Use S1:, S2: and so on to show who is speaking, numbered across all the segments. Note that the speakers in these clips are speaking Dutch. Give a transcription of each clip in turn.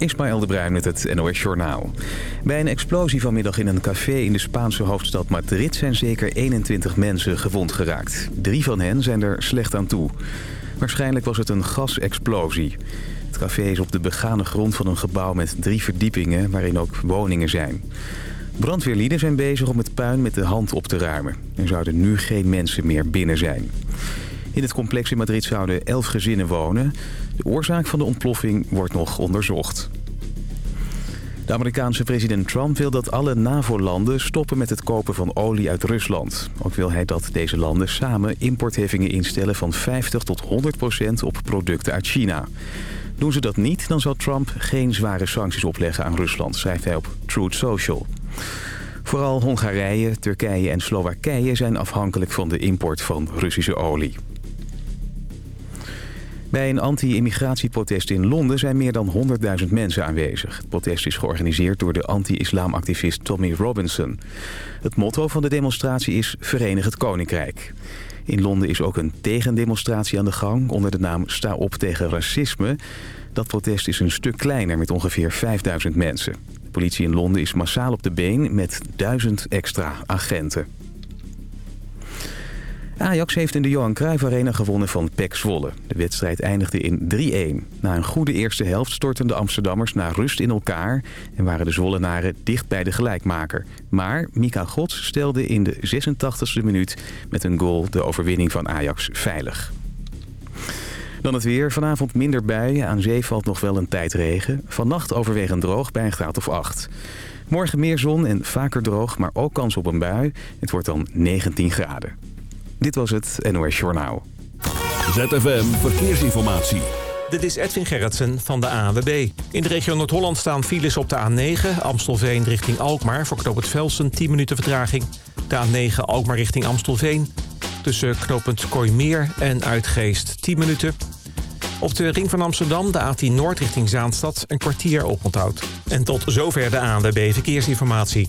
S1: Ismaël de Bruin met het NOS Journaal. Bij een explosie vanmiddag in een café in de Spaanse hoofdstad Madrid... zijn zeker 21 mensen gewond geraakt. Drie van hen zijn er slecht aan toe. Waarschijnlijk was het een gasexplosie. Het café is op de begane grond van een gebouw met drie verdiepingen... waarin ook woningen zijn. Brandweerlieden zijn bezig om het puin met de hand op te ruimen. Er zouden nu geen mensen meer binnen zijn. In het complex in Madrid zouden elf gezinnen wonen. De oorzaak van de ontploffing wordt nog onderzocht. De Amerikaanse president Trump wil dat alle NAVO-landen stoppen met het kopen van olie uit Rusland. Ook wil hij dat deze landen samen importheffingen instellen van 50 tot 100 procent op producten uit China. Doen ze dat niet, dan zal Trump geen zware sancties opleggen aan Rusland, schrijft hij op Truth Social. Vooral Hongarije, Turkije en Slowakije zijn afhankelijk van de import van Russische olie. Bij een anti-immigratieprotest in Londen zijn meer dan 100.000 mensen aanwezig. Het protest is georganiseerd door de anti-islamactivist Tommy Robinson. Het motto van de demonstratie is Verenig het Koninkrijk. In Londen is ook een tegendemonstratie aan de gang onder de naam Sta op tegen racisme. Dat protest is een stuk kleiner met ongeveer 5000 mensen. De politie in Londen is massaal op de been met 1000 extra agenten. Ajax heeft in de Johan Cruijff Arena gewonnen van PEC Zwolle. De wedstrijd eindigde in 3-1. Na een goede eerste helft stortten de Amsterdammers naar rust in elkaar... en waren de Zwollenaren dicht bij de gelijkmaker. Maar Mika Gods stelde in de 86e minuut met een goal de overwinning van Ajax veilig. Dan het weer. Vanavond minder buien. Aan zee valt nog wel een tijd regen. Vannacht overwegend droog bij een graad of 8. Morgen meer zon en vaker droog, maar ook kans op een bui. Het wordt dan 19 graden. Dit was het NOS Journaal.
S2: ZFM Verkeersinformatie.
S3: Dit is Edwin Gerritsen van de ANWB. In de regio Noord-Holland staan files op de A9, Amstelveen richting Alkmaar... voor knooppunt Velsen, 10 minuten vertraging. De A9 Alkmaar richting Amstelveen. Tussen knooppunt Kooimeer en Uitgeest, 10 minuten. Op de ring van Amsterdam, de A10 Noord richting Zaanstad, een kwartier oponthoud. En tot zover de ANWB Verkeersinformatie.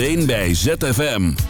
S4: alleen bij ZFM.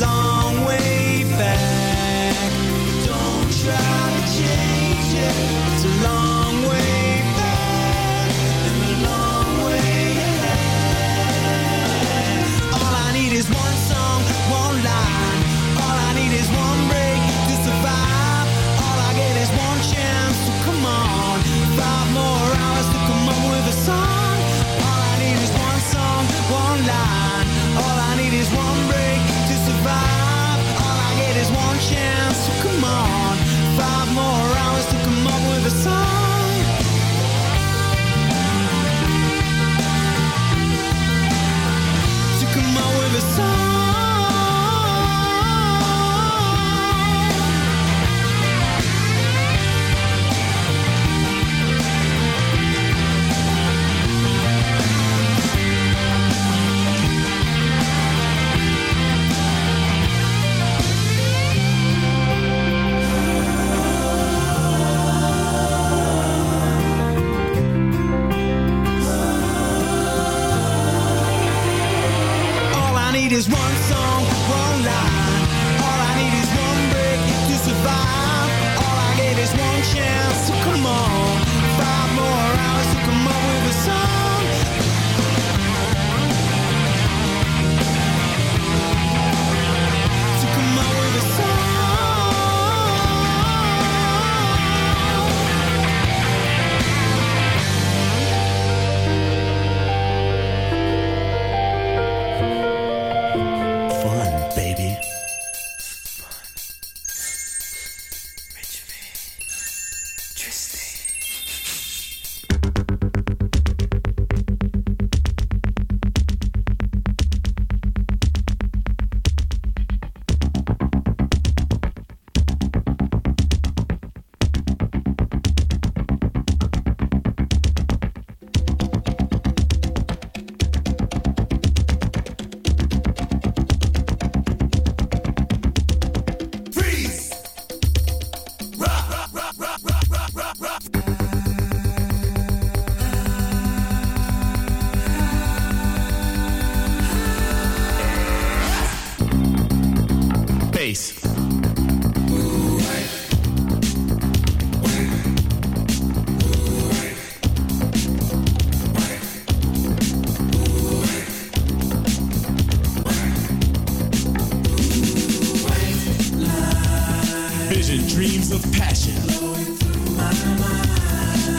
S5: long way back. Don't try to change it. It's a long way back and a long way ahead.
S6: All I need is one song, one line. All I need is one break to survive. All I get is one chance, so come on. Five more hours to come up with a song. All I need is one song, one line. All I need is one break survive. All I get is one chance, so come on. Five more hours to come up with a song. To come up with a song.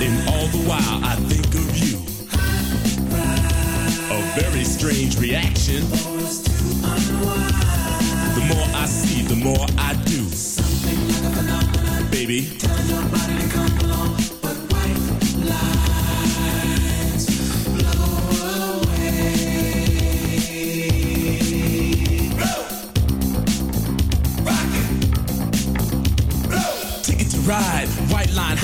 S7: And all the while I think of you. A very strange reaction. The more I see, the more I do. Baby.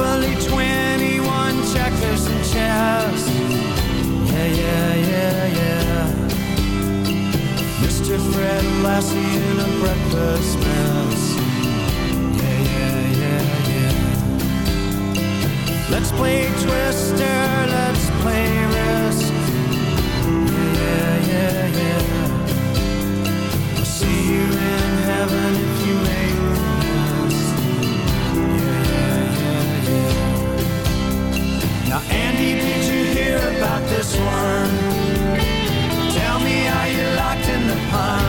S5: Monopoly 21, checkers and chess. Yeah, yeah, yeah, yeah. Mr. Fred Lassie in a breakfast mess. Yeah, yeah, yeah, yeah. Let's play Twister, let's play Risk. Yeah, yeah, yeah, yeah. I'll see you in heaven if you make Andy, did you hear about this one? Tell me how you locked in the punch.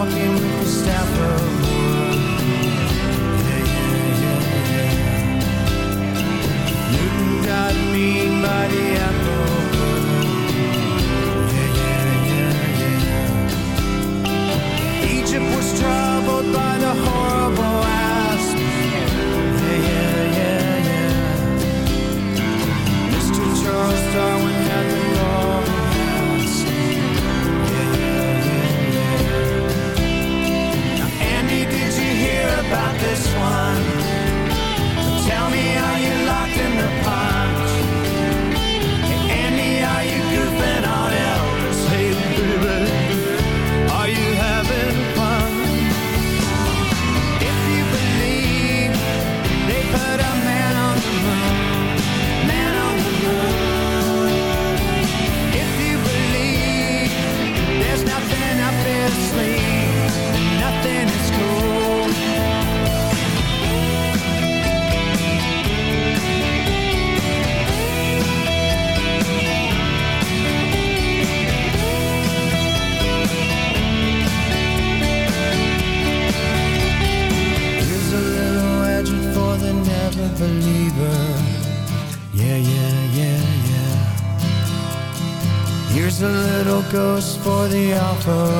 S5: walking water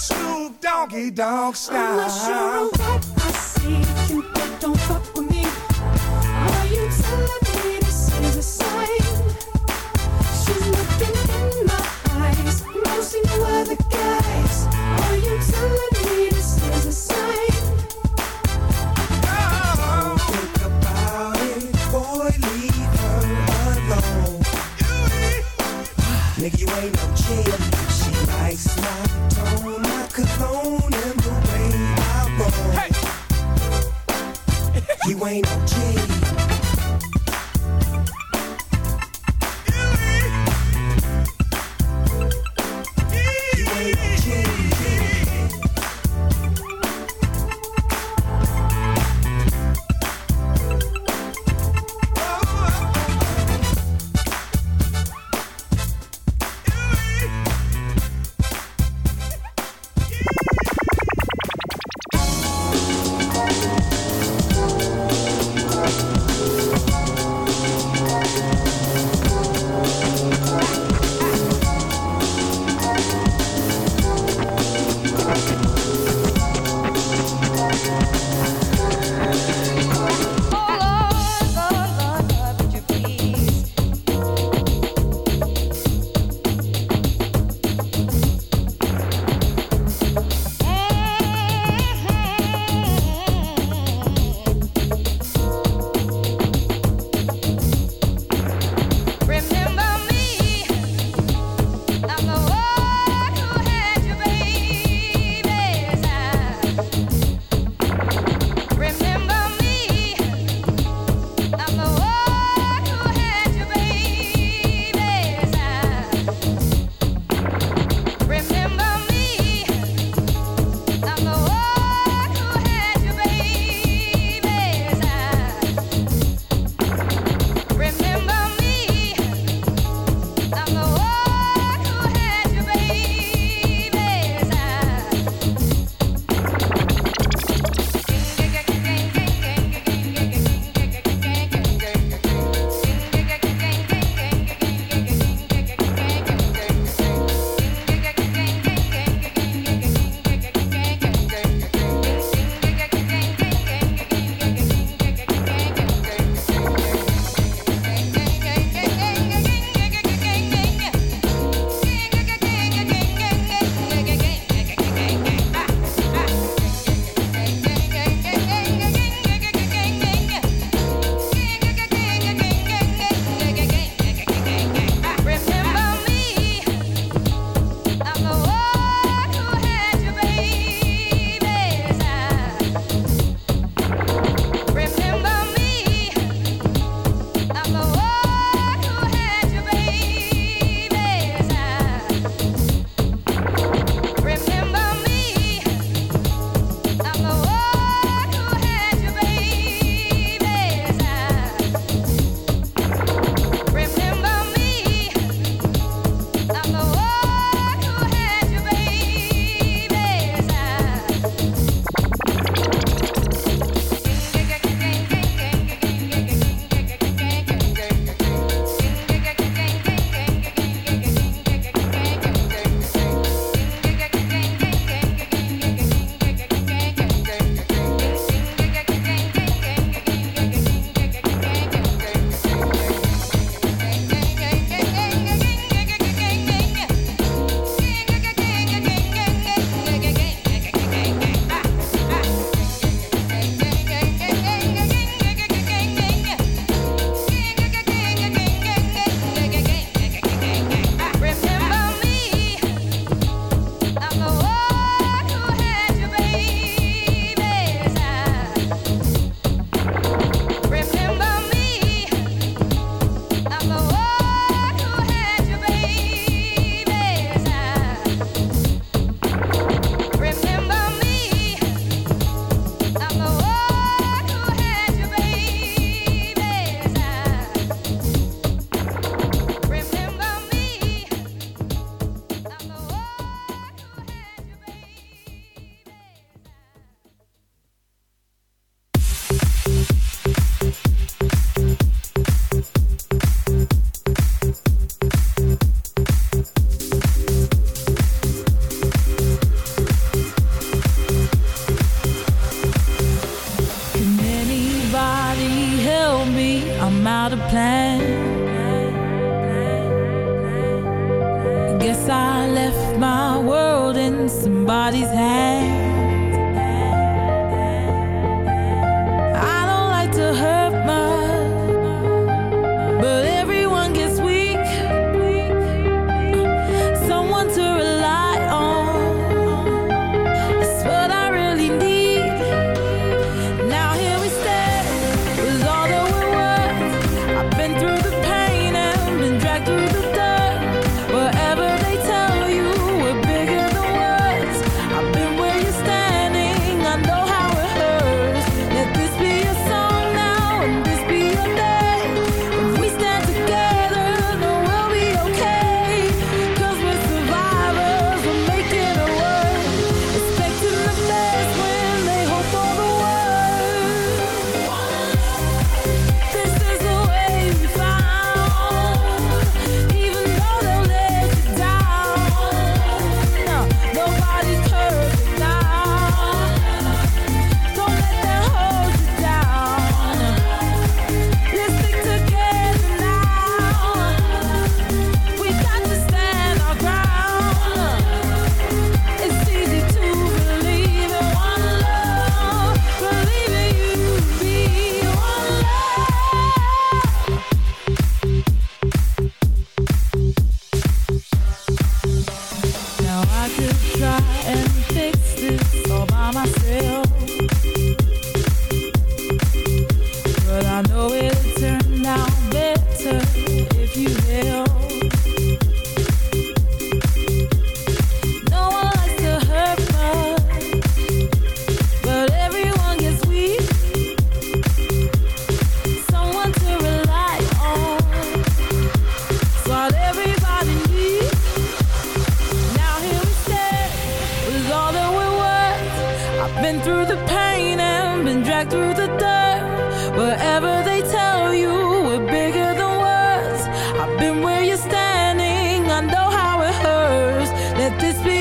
S8: Snoop Doggy Dog
S9: I'm not sure
S8: style.
S9: what I see you, but don't fuck with me.
S10: Let this be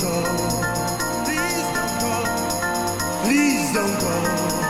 S10: don't
S5: go. Please don't go. Please don't go.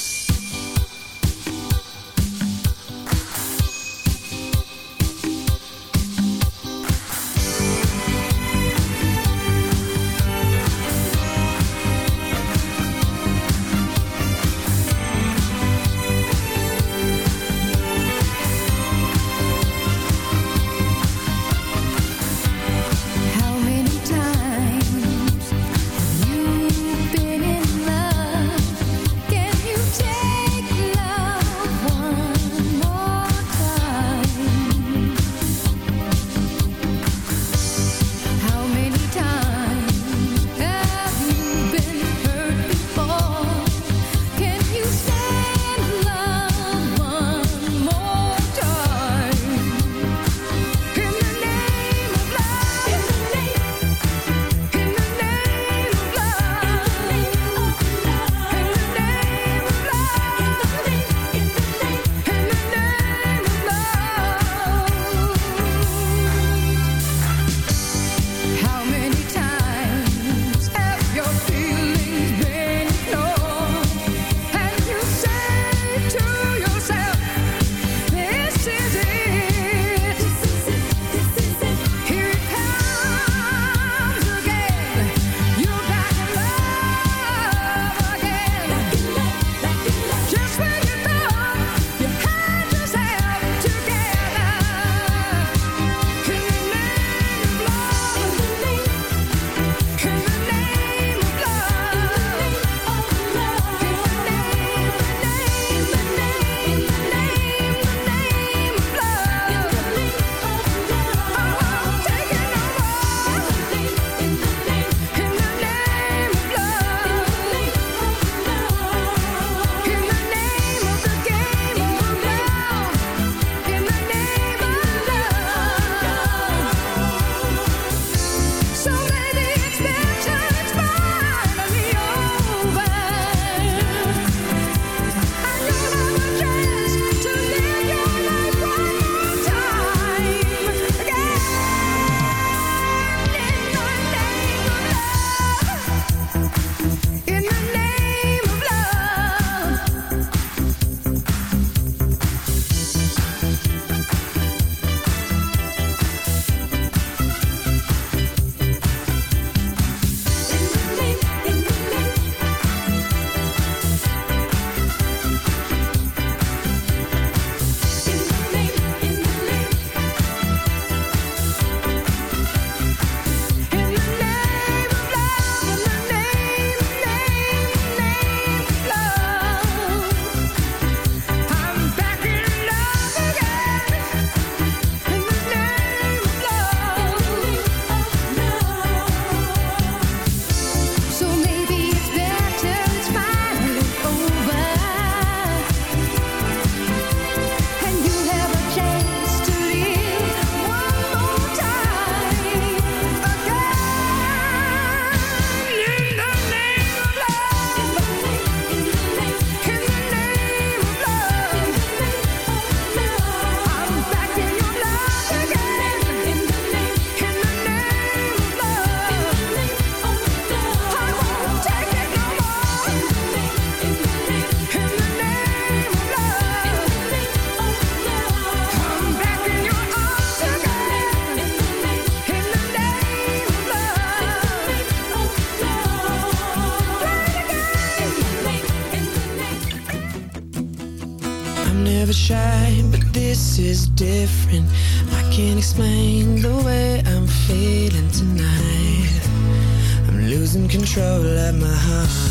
S9: trouble at my heart.